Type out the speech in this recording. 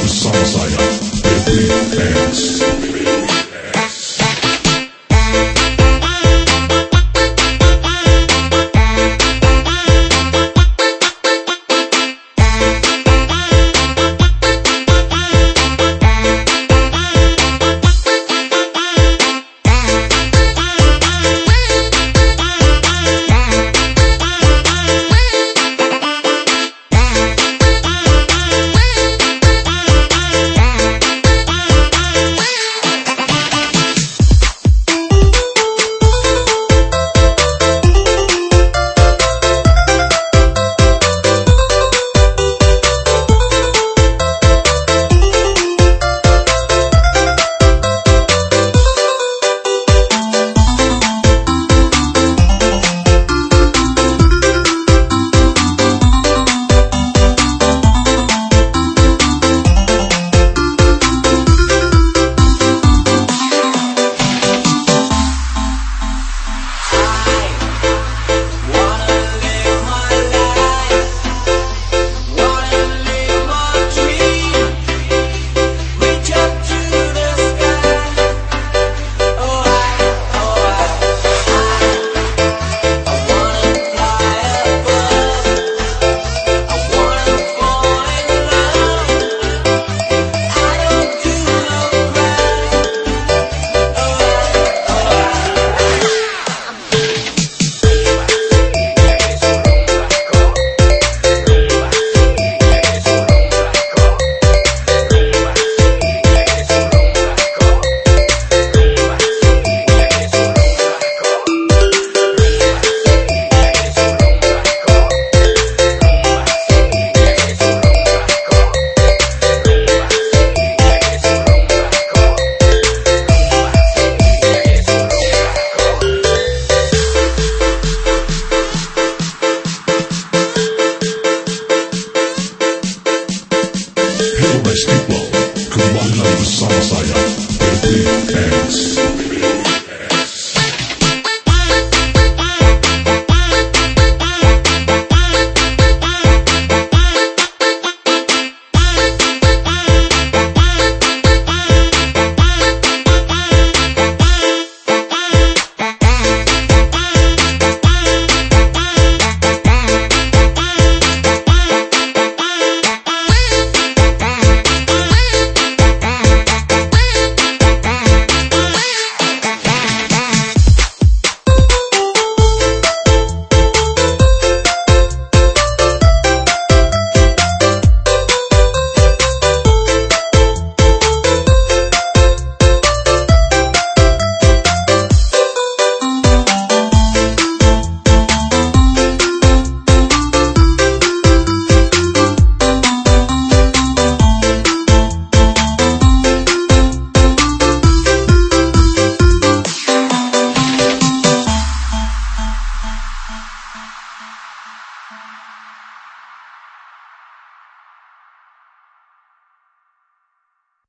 Samsaya, every dance.